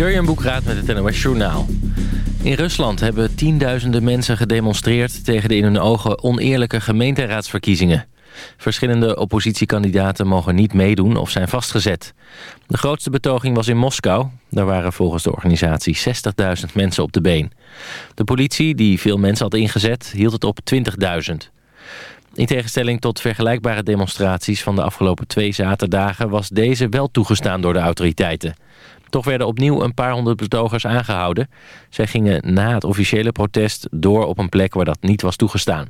Jurjen Boekraat met het NOS Journaal. In Rusland hebben tienduizenden mensen gedemonstreerd... tegen de in hun ogen oneerlijke gemeenteraadsverkiezingen. Verschillende oppositiekandidaten mogen niet meedoen of zijn vastgezet. De grootste betoging was in Moskou. Daar waren volgens de organisatie 60.000 mensen op de been. De politie, die veel mensen had ingezet, hield het op 20.000. In tegenstelling tot vergelijkbare demonstraties van de afgelopen twee zaterdagen... was deze wel toegestaan door de autoriteiten. Toch werden opnieuw een paar honderd betogers aangehouden. Zij gingen na het officiële protest door op een plek waar dat niet was toegestaan.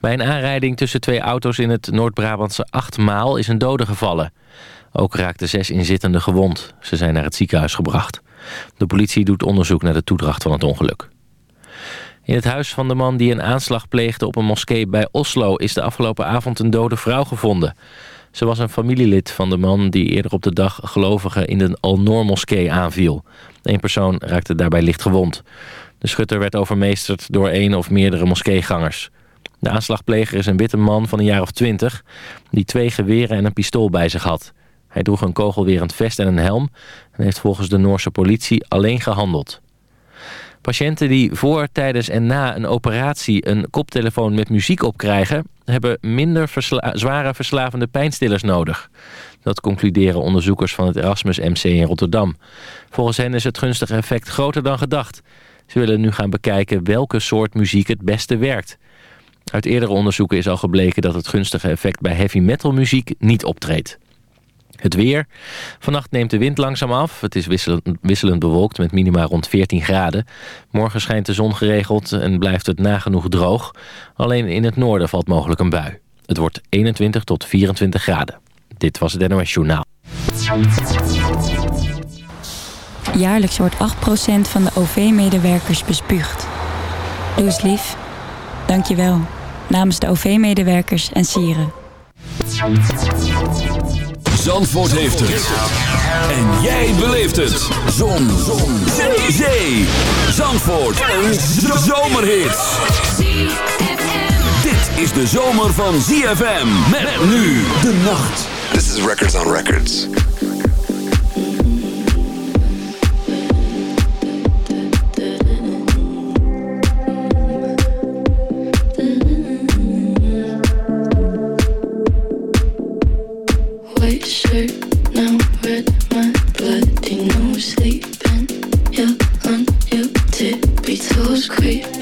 Bij een aanrijding tussen twee auto's in het Noord-Brabantse Achtmaal is een dode gevallen. Ook raakten zes inzittenden gewond. Ze zijn naar het ziekenhuis gebracht. De politie doet onderzoek naar de toedracht van het ongeluk. In het huis van de man die een aanslag pleegde op een moskee bij Oslo... is de afgelopen avond een dode vrouw gevonden. Ze was een familielid van de man die eerder op de dag gelovigen in de Al-Noor-moskee aanviel. Eén persoon raakte daarbij licht gewond. De schutter werd overmeesterd door één of meerdere moskeegangers. De aanslagpleger is een witte man van een jaar of twintig... die twee geweren en een pistool bij zich had. Hij droeg een kogelwerend vest en een helm... en heeft volgens de Noorse politie alleen gehandeld. Patiënten die voor, tijdens en na een operatie een koptelefoon met muziek opkrijgen... hebben minder zware verslavende pijnstillers nodig. Dat concluderen onderzoekers van het Erasmus MC in Rotterdam. Volgens hen is het gunstige effect groter dan gedacht. Ze willen nu gaan bekijken welke soort muziek het beste werkt. Uit eerdere onderzoeken is al gebleken dat het gunstige effect bij heavy metal muziek niet optreedt. Het weer. Vannacht neemt de wind langzaam af. Het is wisselend, bewolkt met minima rond 14 graden. Morgen schijnt de zon geregeld en blijft het nagenoeg droog. Alleen in het noorden valt mogelijk een bui. Het wordt 21 tot 24 graden. Dit was het NOS Journaal. Jaarlijks wordt 8% van de OV-medewerkers bespuugd. Doe eens lief. Dank je wel. Namens de OV-medewerkers en sieren. Zandvoort heeft het. En jij beleeft het. Zon. Zon. Zee. Zee. Zandvoort. Een zomerhit. Dit is de zomer van ZFM. Met nu de nacht. This is Records on Records. creep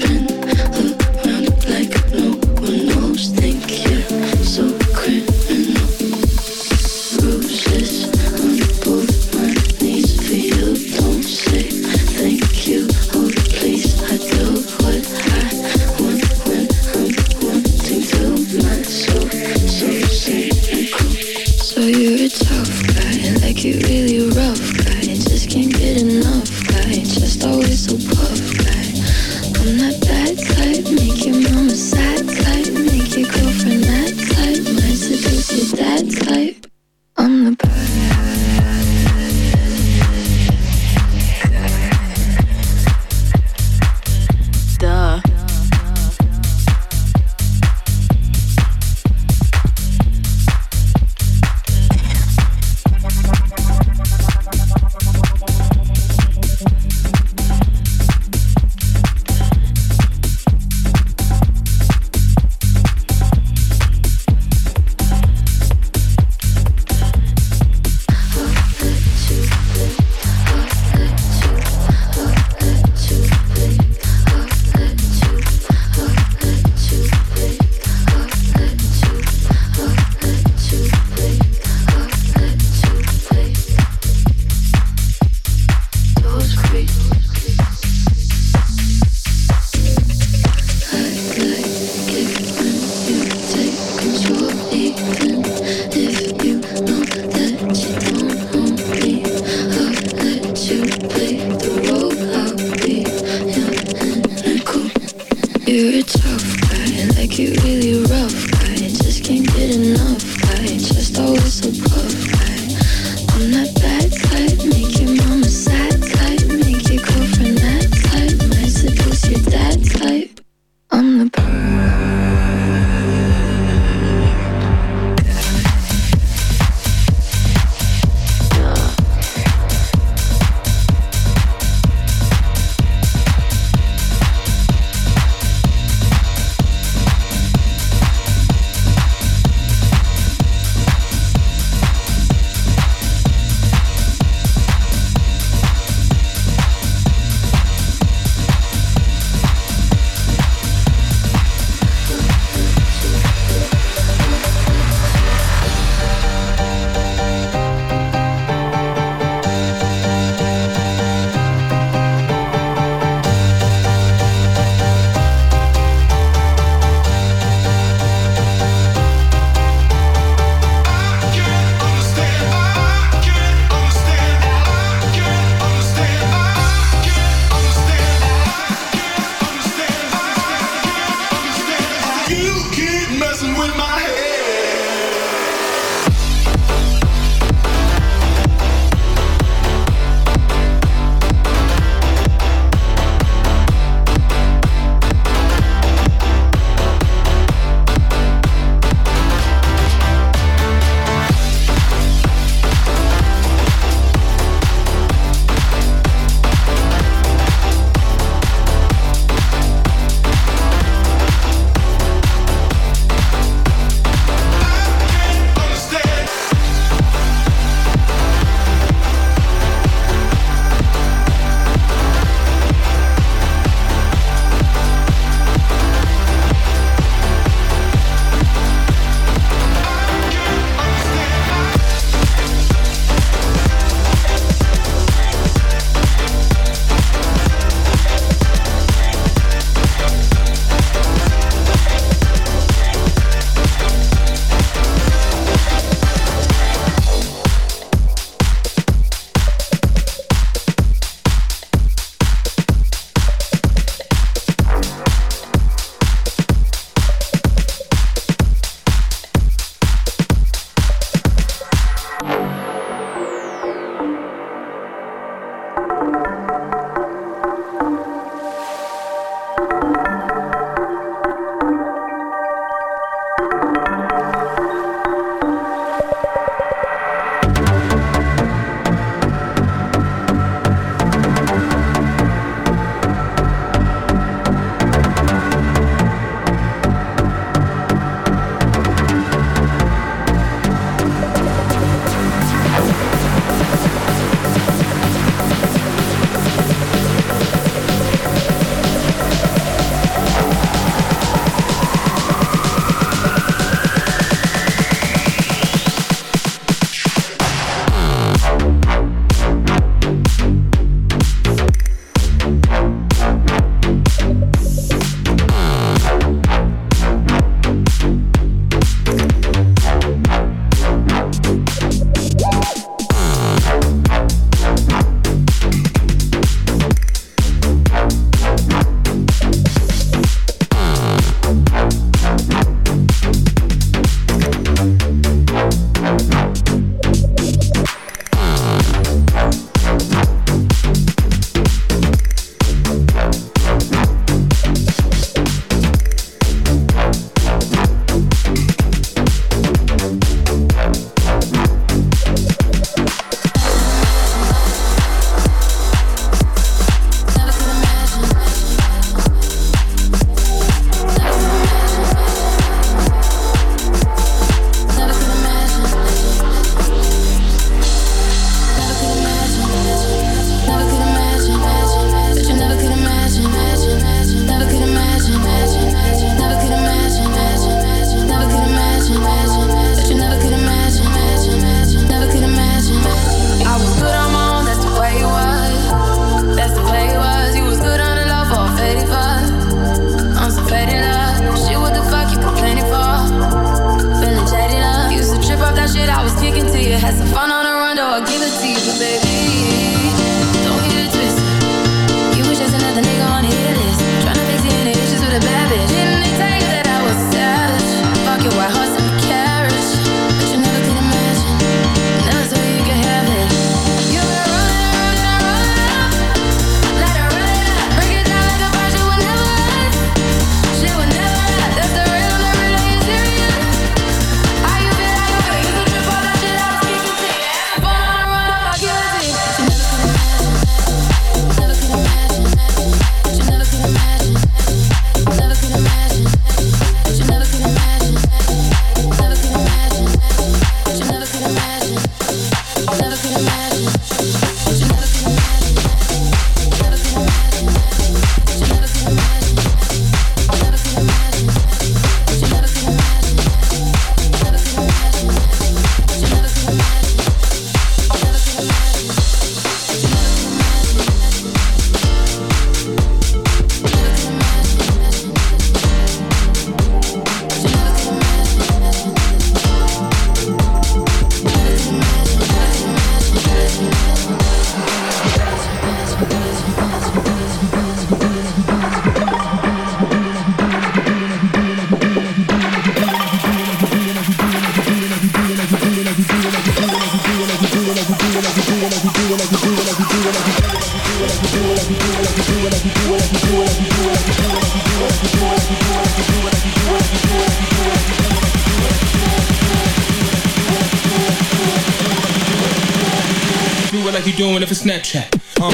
do it like you doing it for Snapchat. Uh.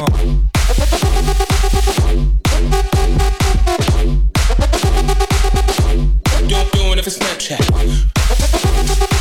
Don't doing it for Snapchat.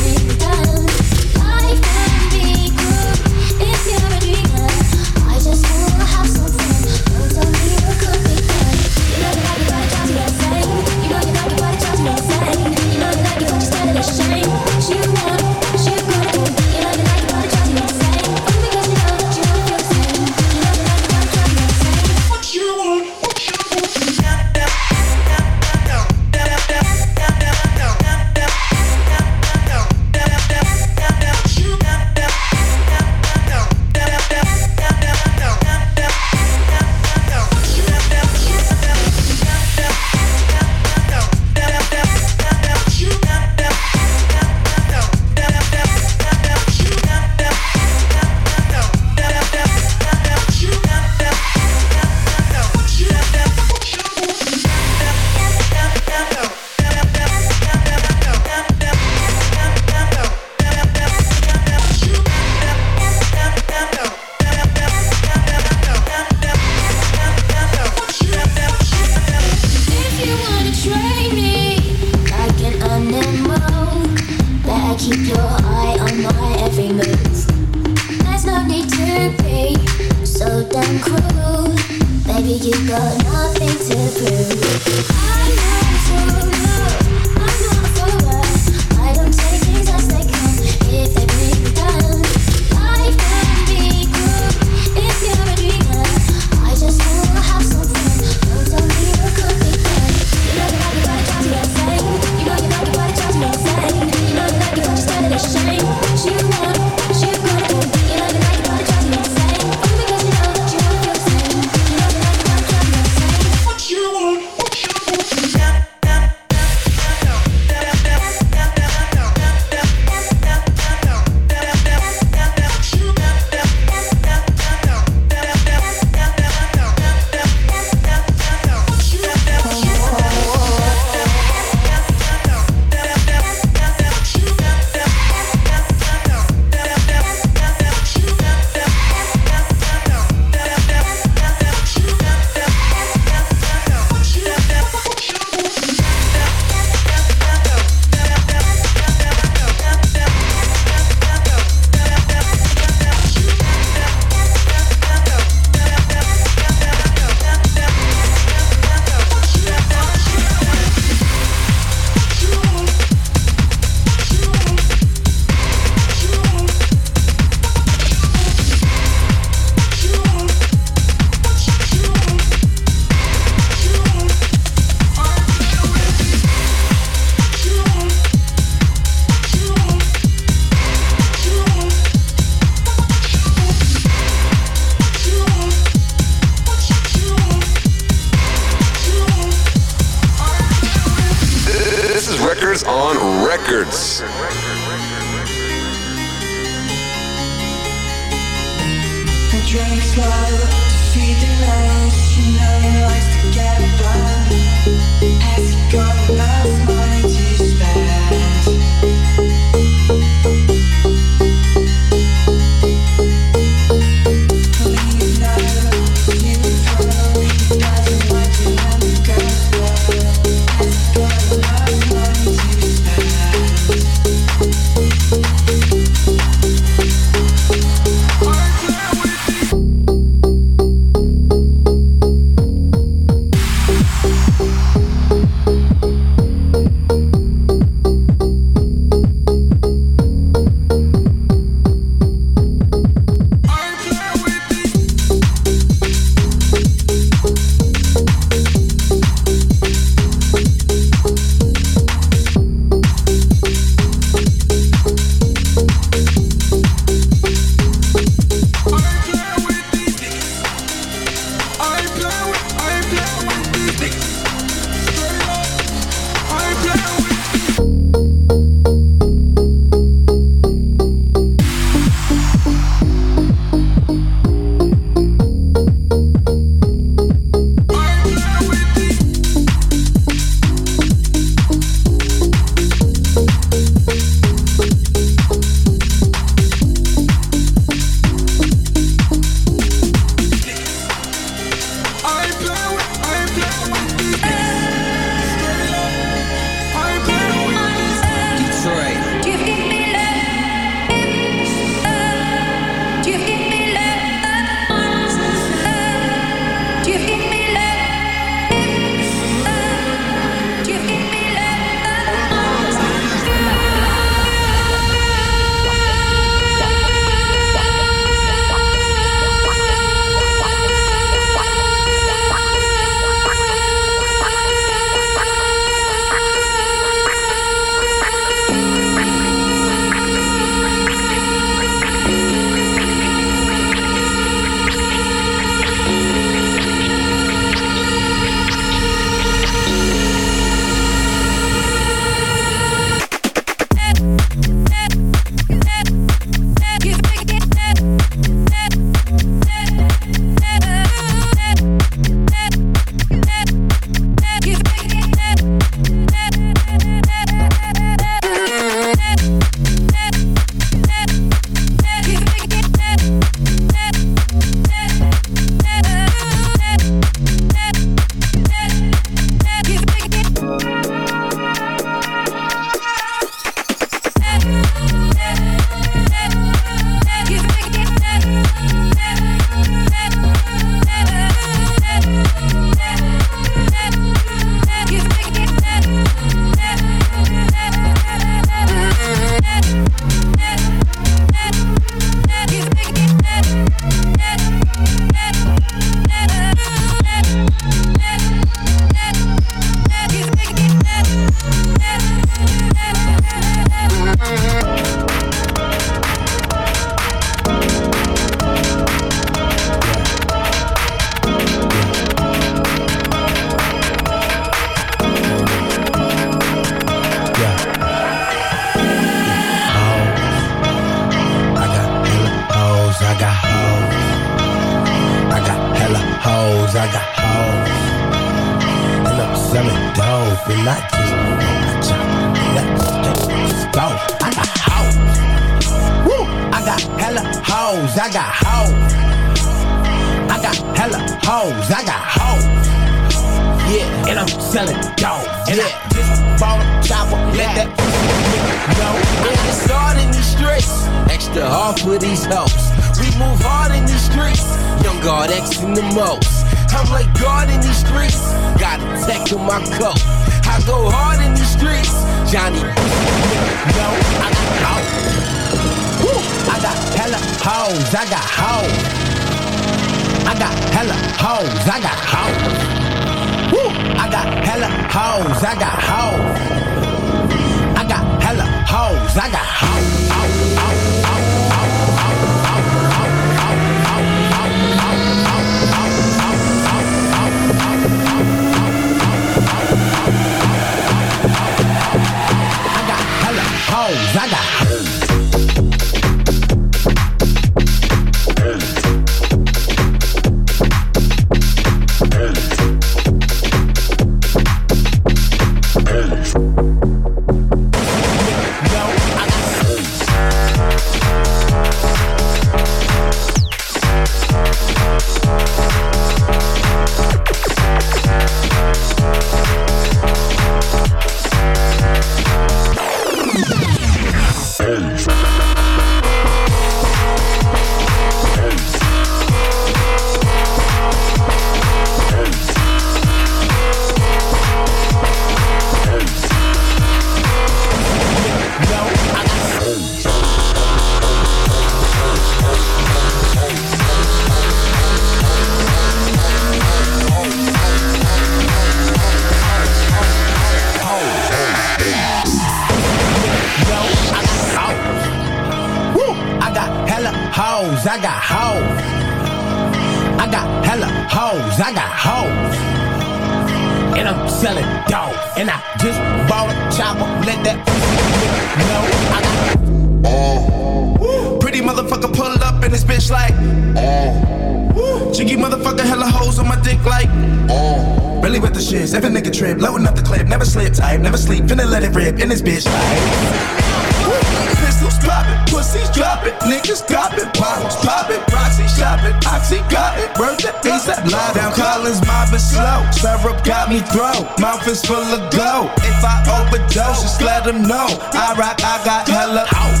throw. Mouth is full of gold. If I overdose, just let them know. I rock, I got hella. Out.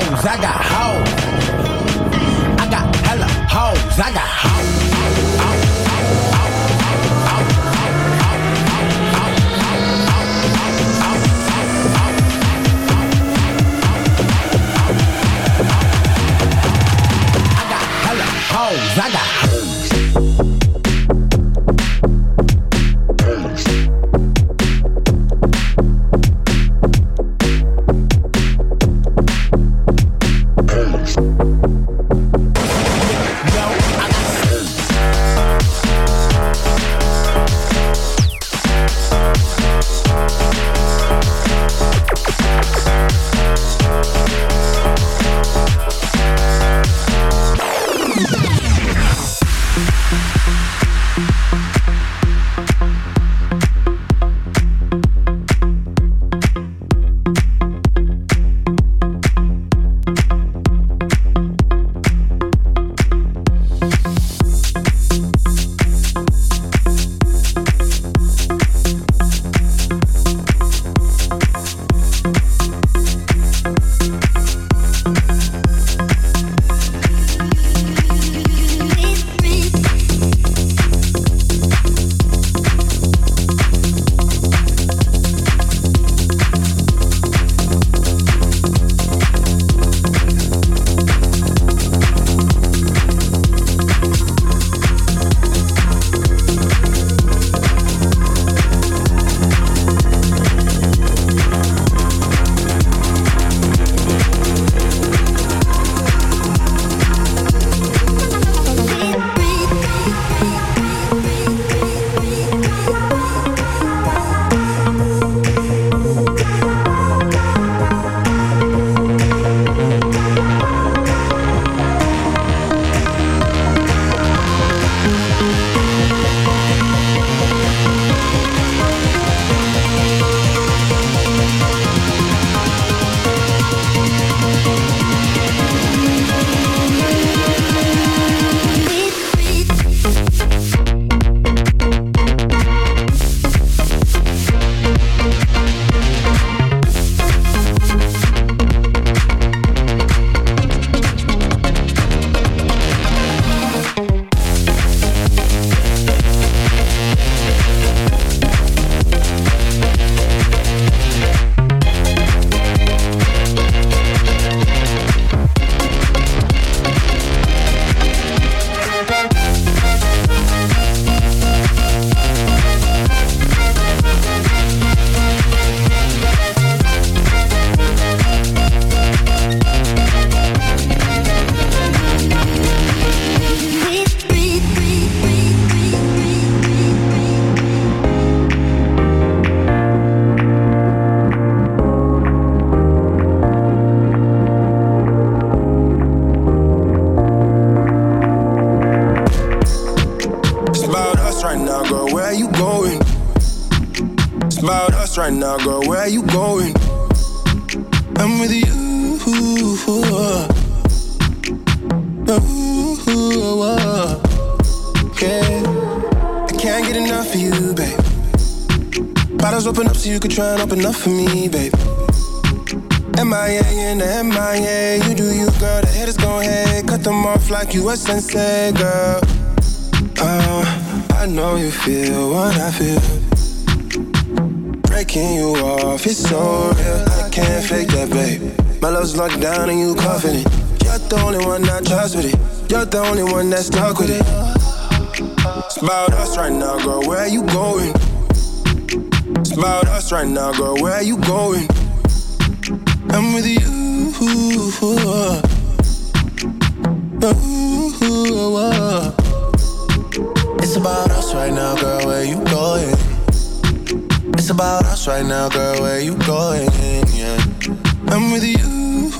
Jones. I got MIA the MIA, you do you, girl. The haters gon' hate, cut them off like you a sensei, girl. Uh, I know you feel what I feel. Breaking you off, it's so real. I can't fake that, babe. My love's locked down and you confident. You're the only one I trust with it. You're the only one that's stuck with it. It's about us right now, girl. Where you going? It's about us right now, girl. Where you going? I'm with you. It's about us right now, girl. Where you going? It's about us right now, girl. Where you going? Yeah. I'm with you.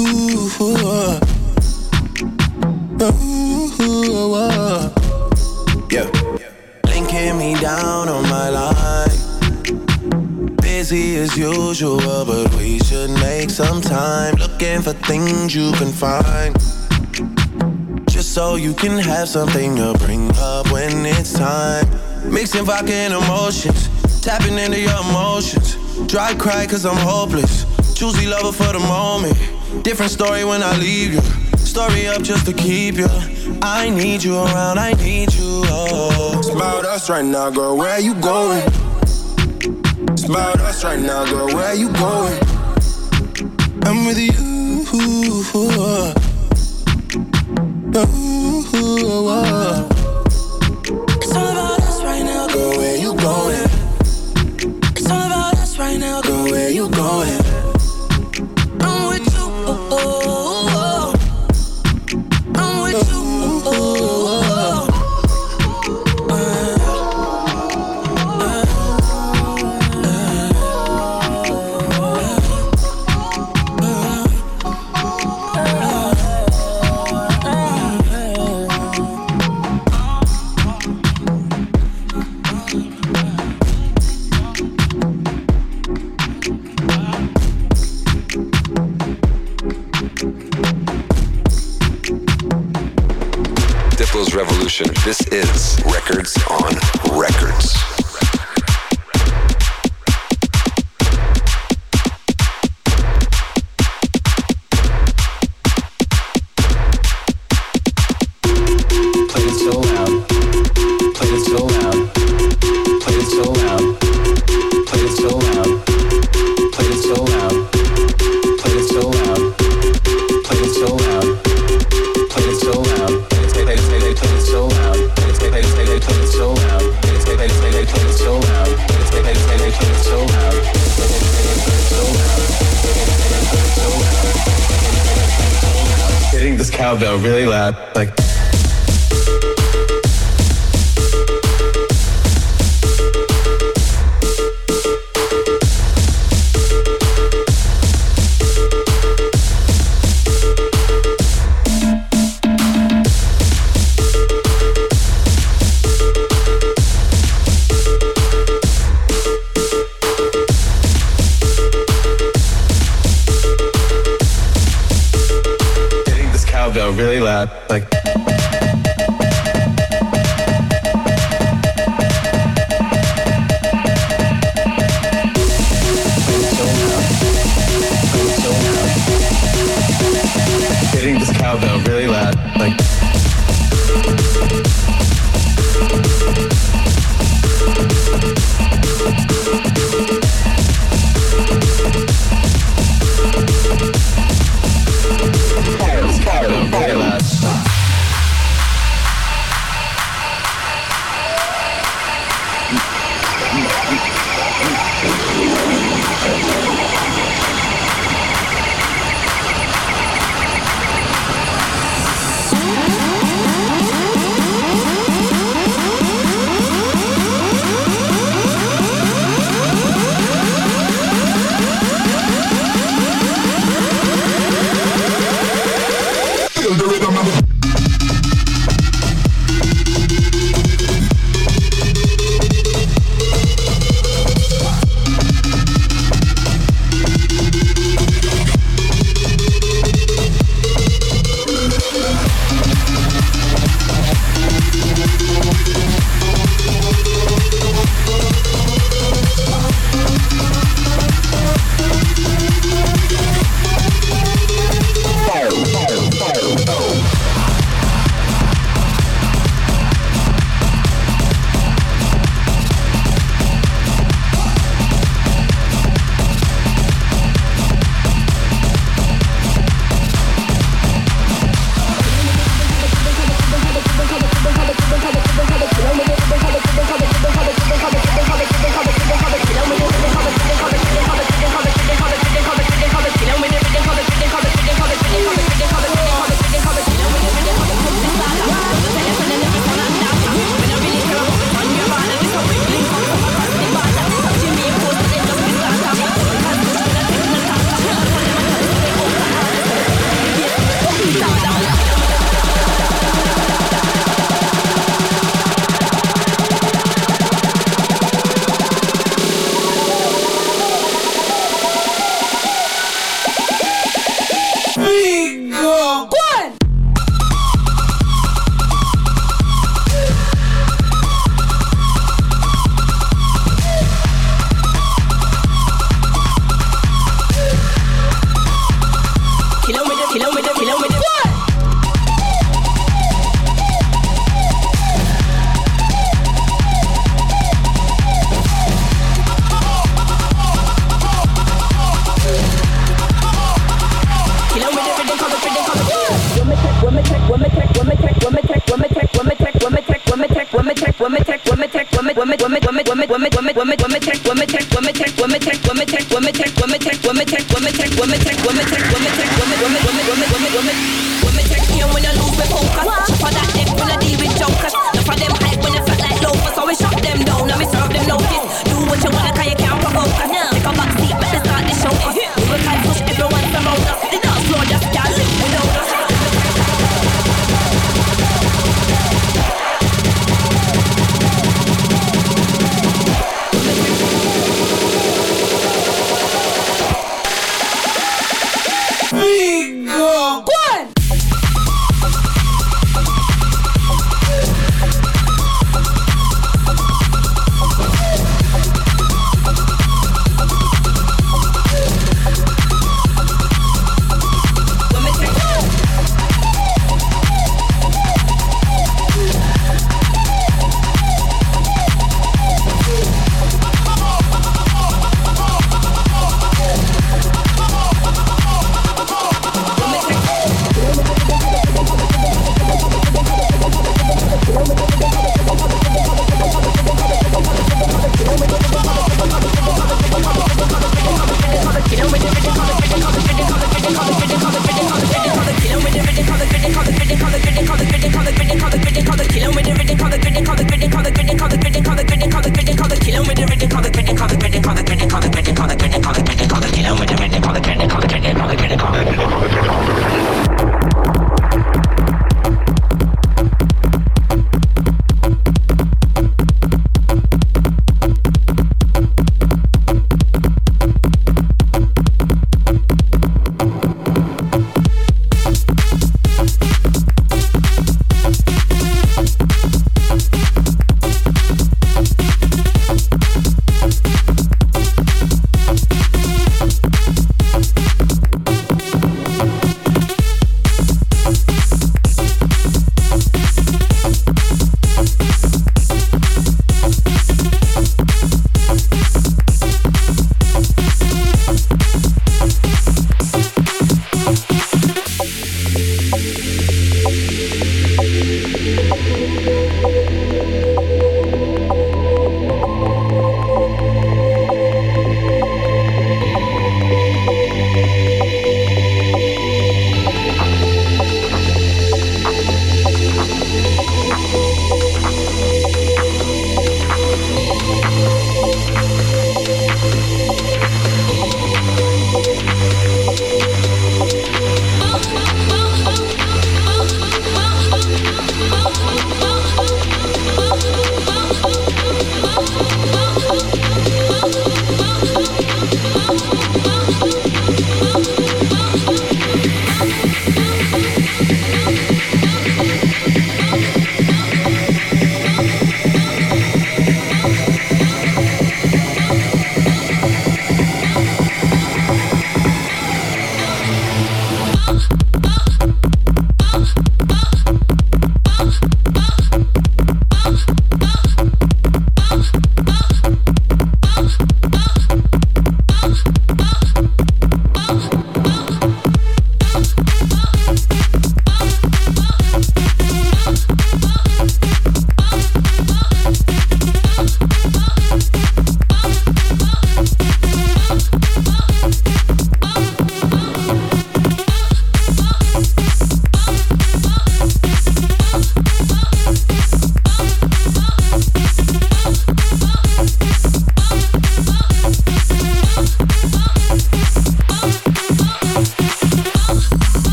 Yeah. Linking me down on my line. Busy as usual, but we should make some time. Looking for things you can find. Just so you can have something to bring up when it's time. Mixing vodka and emotions. Tapping into your emotions. Dry cry cause I'm hopeless. Choosy lover for the moment. Different story when I leave you. Story up just to keep you. I need you around, I need you. Oh. It's about us right now, girl. Where you going? About us right now, girl. Where you going? I'm with you. It's Hitting this cowbell really loud, like.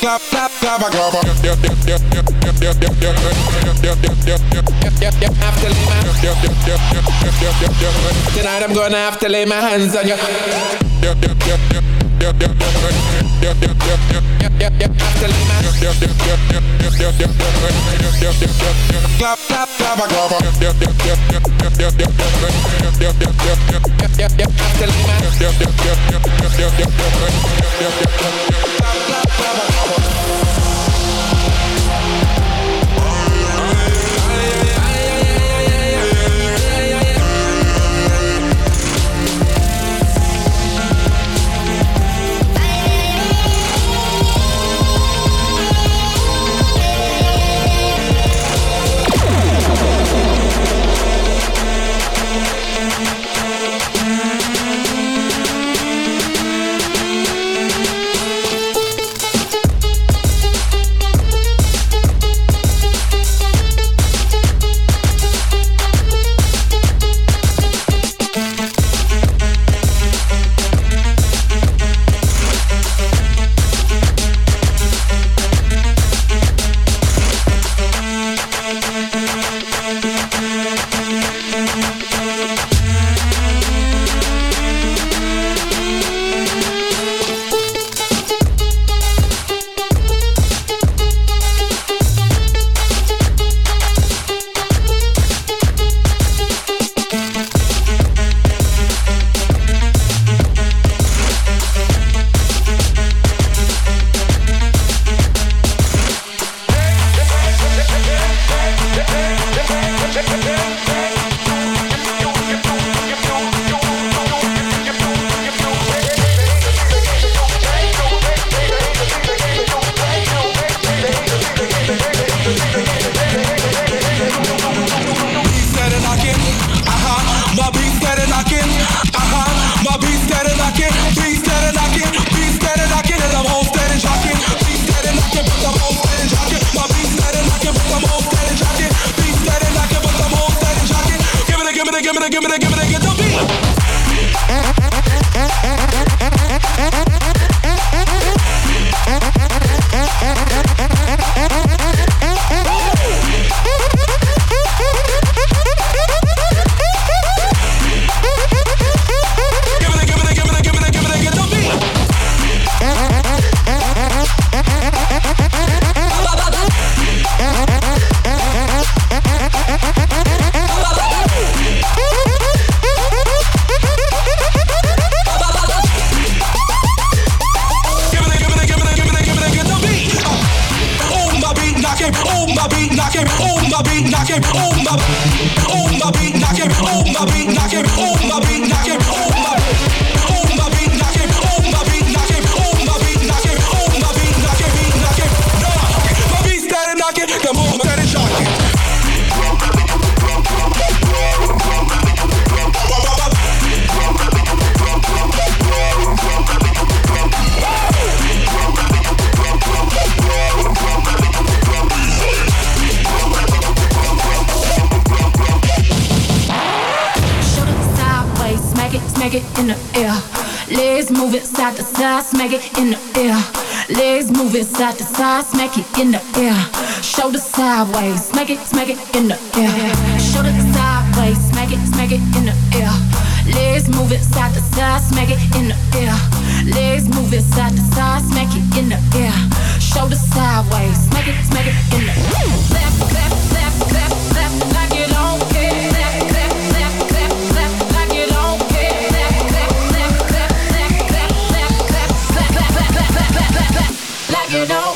Clap, clap, clap, clap. Lay my Tonight I'm gonna have to lay my hands on you. Clap, clap, clap, I got Clap, clap, clap, I got side to side, smack it in the air. Legs moving side to side, smack it in the air. Shoulder sideways, smack it, smack it in the air. Shoulder sideways, smack it, smack it in the air. Legs move side to side, smack it in the air. Legs move side to side, smack it in the air. Shoulder sideways, smack it, smack it in the air. Clap, clap, clap, clap, you know.